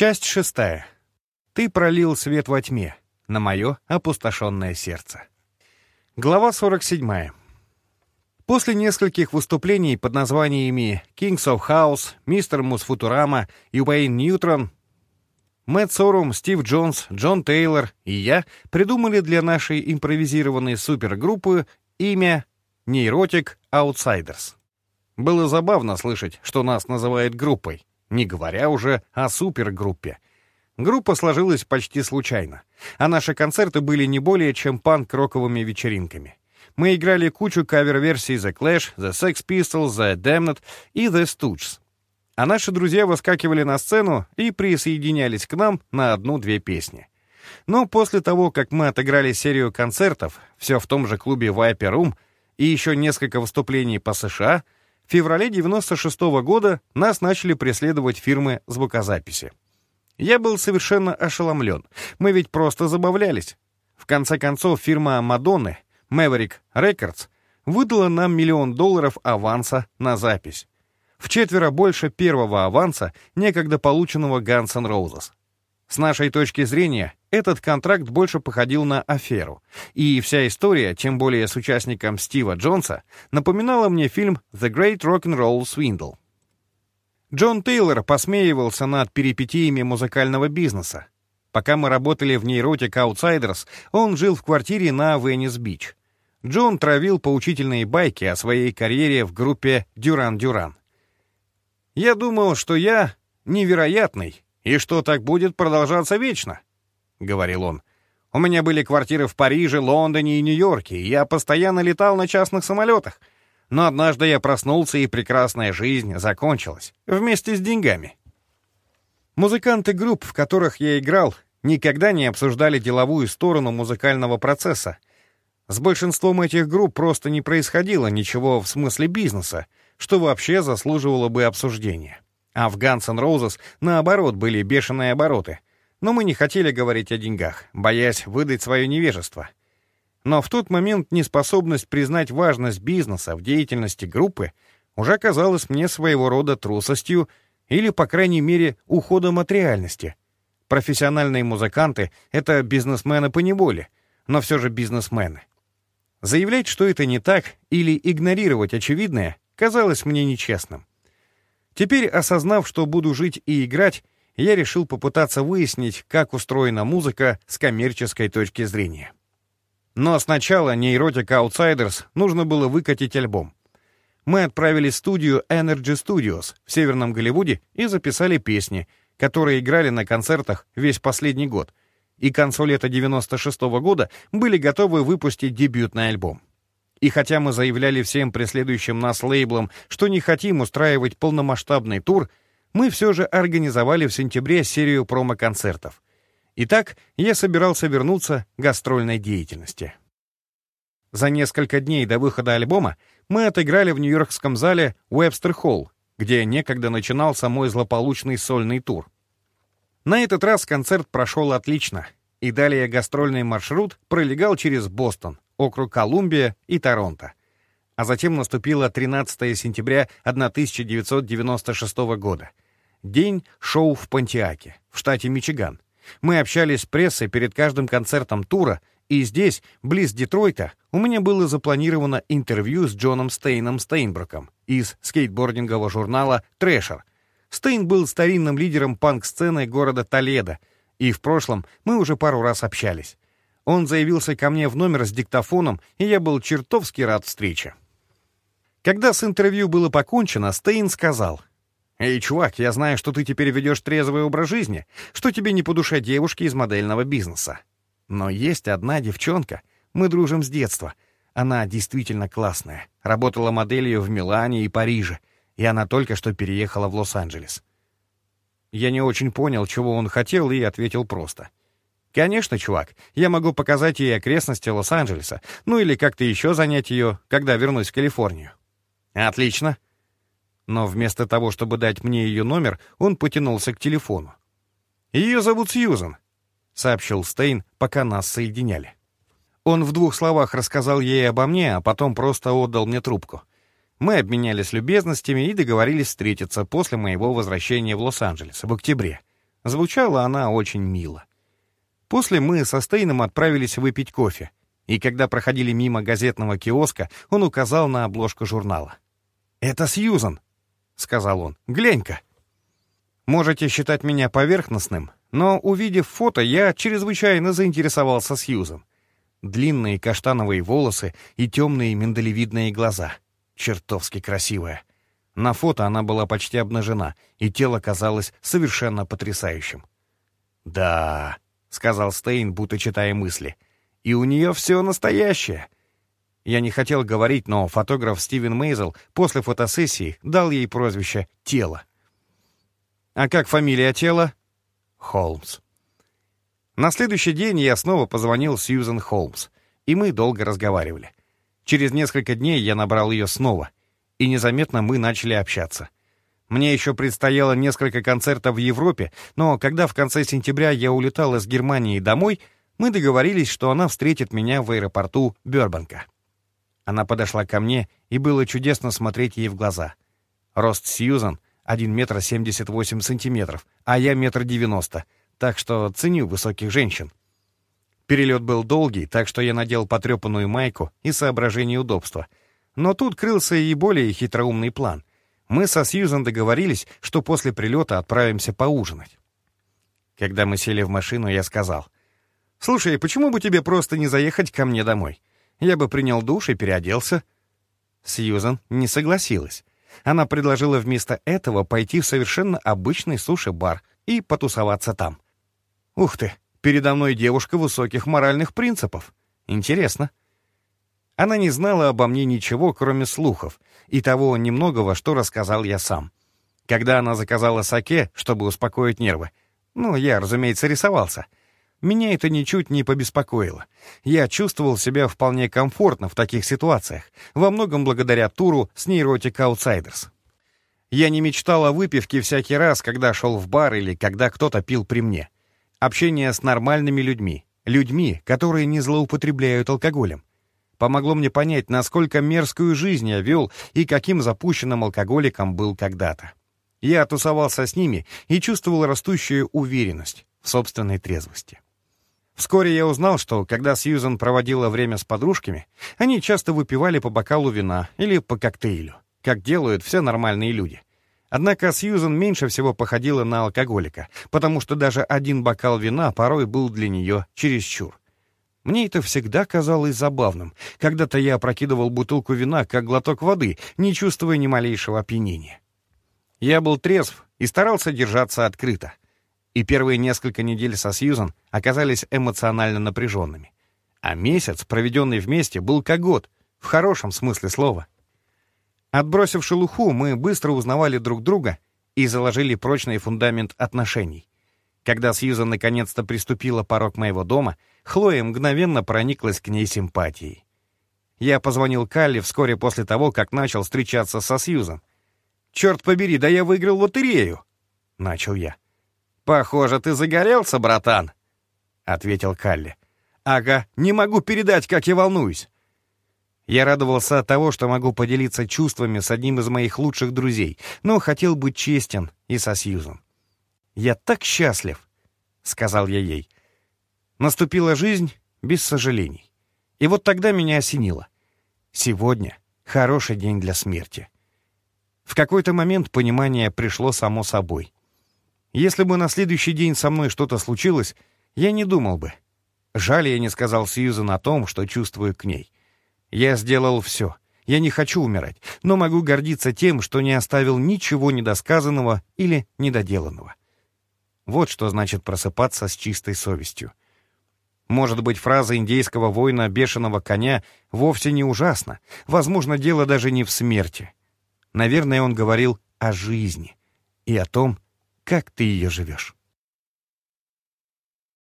Часть шестая. Ты пролил свет во тьме на мое опустошенное сердце. Глава 47. После нескольких выступлений под названиями «Kings of House», «Мистер Мус Футурама» и «Уэйн Ньютрон», Мэтт Сорум, Стив Джонс, Джон Тейлор и я придумали для нашей импровизированной супергруппы имя «Нейротик Outsiders». Было забавно слышать, что нас называют группой, не говоря уже о супергруппе. Группа сложилась почти случайно, а наши концерты были не более чем панк-роковыми вечеринками. Мы играли кучу кавер-версий The Clash, The Sex Pistols, The Damned и The Stooges. А наши друзья выскакивали на сцену и присоединялись к нам на одну-две песни. Но после того, как мы отыграли серию концертов, все в том же клубе Viper Room, и еще несколько выступлений по США, в феврале 96 -го года нас начали преследовать фирмы звукозаписи. Я был совершенно ошеломлен. Мы ведь просто забавлялись. В конце концов, фирма Мадонны, Maverick Records, выдала нам миллион долларов аванса на запись в четверо больше первого аванса, некогда полученного Guns N' Roses. С нашей точки зрения, этот контракт больше походил на аферу, и вся история, тем более с участником Стива Джонса, напоминала мне фильм «The Great Rock'n'Roll Swindle». Джон Тейлор посмеивался над перипетиями музыкального бизнеса. Пока мы работали в Neurotic Outsiders, он жил в квартире на Веннис-Бич. Джон травил поучительные байки о своей карьере в группе «Дюран-Дюран». Я думал, что я невероятный, и что так будет продолжаться вечно», — говорил он. «У меня были квартиры в Париже, Лондоне и Нью-Йорке, и я постоянно летал на частных самолетах. Но однажды я проснулся, и прекрасная жизнь закончилась, вместе с деньгами». Музыканты групп, в которых я играл, никогда не обсуждали деловую сторону музыкального процесса. С большинством этих групп просто не происходило ничего в смысле бизнеса, что вообще заслуживало бы обсуждения. А в Guns N' Roses, наоборот, были бешеные обороты. Но мы не хотели говорить о деньгах, боясь выдать свое невежество. Но в тот момент неспособность признать важность бизнеса в деятельности группы уже казалась мне своего рода трусостью или, по крайней мере, уходом от реальности. Профессиональные музыканты — это бизнесмены по неволе, но все же бизнесмены. Заявлять, что это не так, или игнорировать очевидное, казалось мне нечестным. Теперь, осознав, что буду жить и играть, я решил попытаться выяснить, как устроена музыка с коммерческой точки зрения. Но сначала нейротика Outsiders нужно было выкатить альбом. Мы отправили студию Energy Studios в Северном Голливуде и записали песни, которые играли на концертах весь последний год, и к концу лета 96 -го года были готовы выпустить дебютный альбом. И хотя мы заявляли всем преследующим нас лейблам, что не хотим устраивать полномасштабный тур, мы все же организовали в сентябре серию промо-концертов. Итак, я собирался вернуться к гастрольной деятельности. За несколько дней до выхода альбома мы отыграли в нью-йоркском зале Webster Холл, где некогда начинался мой злополучный сольный тур. На этот раз концерт прошел отлично, и далее гастрольный маршрут пролегал через Бостон, округ Колумбия и Торонто. А затем наступило 13 сентября 1996 года. День шоу в Понтиаке, в штате Мичиган. Мы общались с прессой перед каждым концертом тура, и здесь, близ Детройта, у меня было запланировано интервью с Джоном Стейном Стейнброком из скейтбордингового журнала «Трэшер». Стейн был старинным лидером панк-сцены города Толедо, и в прошлом мы уже пару раз общались. Он заявился ко мне в номер с диктофоном, и я был чертовски рад встрече. Когда с интервью было покончено, Стейн сказал, «Эй, чувак, я знаю, что ты теперь ведешь трезвый образ жизни, что тебе не по душе девушки из модельного бизнеса. Но есть одна девчонка, мы дружим с детства. Она действительно классная, работала моделью в Милане и Париже, и она только что переехала в Лос-Анджелес». Я не очень понял, чего он хотел, и ответил просто — «Конечно, чувак, я могу показать ей окрестности Лос-Анджелеса, ну или как-то еще занять ее, когда вернусь в Калифорнию». «Отлично». Но вместо того, чтобы дать мне ее номер, он потянулся к телефону. «Ее зовут Сьюзан», — сообщил Стейн, пока нас соединяли. Он в двух словах рассказал ей обо мне, а потом просто отдал мне трубку. Мы обменялись любезностями и договорились встретиться после моего возвращения в Лос-Анджелес в октябре. Звучала она очень мило. После мы со Стейном отправились выпить кофе, и когда проходили мимо газетного киоска, он указал на обложку журнала. «Это Сьюзан», — сказал он. «Глянь-ка». Можете считать меня поверхностным, но, увидев фото, я чрезвычайно заинтересовался Сьюзан. Длинные каштановые волосы и темные миндалевидные глаза. Чертовски красивая. На фото она была почти обнажена, и тело казалось совершенно потрясающим. «Да», — сказал Стейн, будто читая мысли, — «и у нее все настоящее». Я не хотел говорить, но фотограф Стивен Мейзел после фотосессии дал ей прозвище «Тело». «А как фамилия тела?» «Холмс». На следующий день я снова позвонил Сьюзен Холмс, и мы долго разговаривали. Через несколько дней я набрал ее снова, и незаметно мы начали общаться. Мне еще предстояло несколько концертов в Европе, но когда в конце сентября я улетал из Германии домой, мы договорились, что она встретит меня в аэропорту Бёрбанка. Она подошла ко мне, и было чудесно смотреть ей в глаза. Рост Сьюзан — 1 метр 78 сантиметров, а я метр девяносто, так что ценю высоких женщин. Перелет был долгий, так что я надел потрепанную майку и соображение удобства. Но тут крылся и более хитроумный план. Мы со Сьюзан договорились, что после прилета отправимся поужинать. Когда мы сели в машину, я сказал, «Слушай, почему бы тебе просто не заехать ко мне домой? Я бы принял душ и переоделся». Сьюзан не согласилась. Она предложила вместо этого пойти в совершенно обычный суши-бар и потусоваться там. Ух ты, передо мной девушка высоких моральных принципов. Интересно. Она не знала обо мне ничего, кроме слухов, и того немногого, что рассказал я сам. Когда она заказала саке, чтобы успокоить нервы, ну, я, разумеется, рисовался — меня это ничуть не побеспокоило. Я чувствовал себя вполне комфортно в таких ситуациях, во многом благодаря туру с Neurotic Outsiders. Я не мечтал о выпивке всякий раз, когда шел в бар или когда кто-то пил при мне. Общение с нормальными людьми, людьми, которые не злоупотребляют алкоголем, помогло мне понять, насколько мерзкую жизнь я вел и каким запущенным алкоголиком был когда-то. Я тусовался с ними и чувствовал растущую уверенность в собственной трезвости. Вскоре я узнал, что, когда Сьюзан проводила время с подружками, они часто выпивали по бокалу вина или по коктейлю, как делают все нормальные люди. Однако Сьюзан меньше всего походила на алкоголика, потому что даже один бокал вина порой был для нее чересчур. Мне это всегда казалось забавным. Когда-то я опрокидывал бутылку вина, как глоток воды, не чувствуя ни малейшего опьянения. Я был трезв и старался держаться открыто и первые несколько недель со Сьюзан оказались эмоционально напряженными. А месяц, проведенный вместе, был как год, в хорошем смысле слова. Отбросив шелуху, мы быстро узнавали друг друга и заложили прочный фундамент отношений. Когда Сьюзан наконец-то приступила порог моего дома, Хлоя мгновенно прониклась к ней симпатией. Я позвонил Калли вскоре после того, как начал встречаться со Сьюзан. «Черт побери, да я выиграл лотерею!» — начал я. «Похоже, ты загорелся, братан», — ответил Калли. «Ага, не могу передать, как я волнуюсь». Я радовался от того, что могу поделиться чувствами с одним из моих лучших друзей, но хотел быть честен и со Сьюзом. «Я так счастлив», — сказал я ей. Наступила жизнь без сожалений. И вот тогда меня осенило. Сегодня хороший день для смерти. В какой-то момент понимание пришло само собой. Если бы на следующий день со мной что-то случилось, я не думал бы. Жаль, я не сказал Сьюзан о том, что чувствую к ней. Я сделал все. Я не хочу умирать, но могу гордиться тем, что не оставил ничего недосказанного или недоделанного. Вот что значит просыпаться с чистой совестью. Может быть, фраза индейского воина «бешеного коня» вовсе не ужасна. Возможно, дело даже не в смерти. Наверное, он говорил о жизни и о том, как ты ее живешь.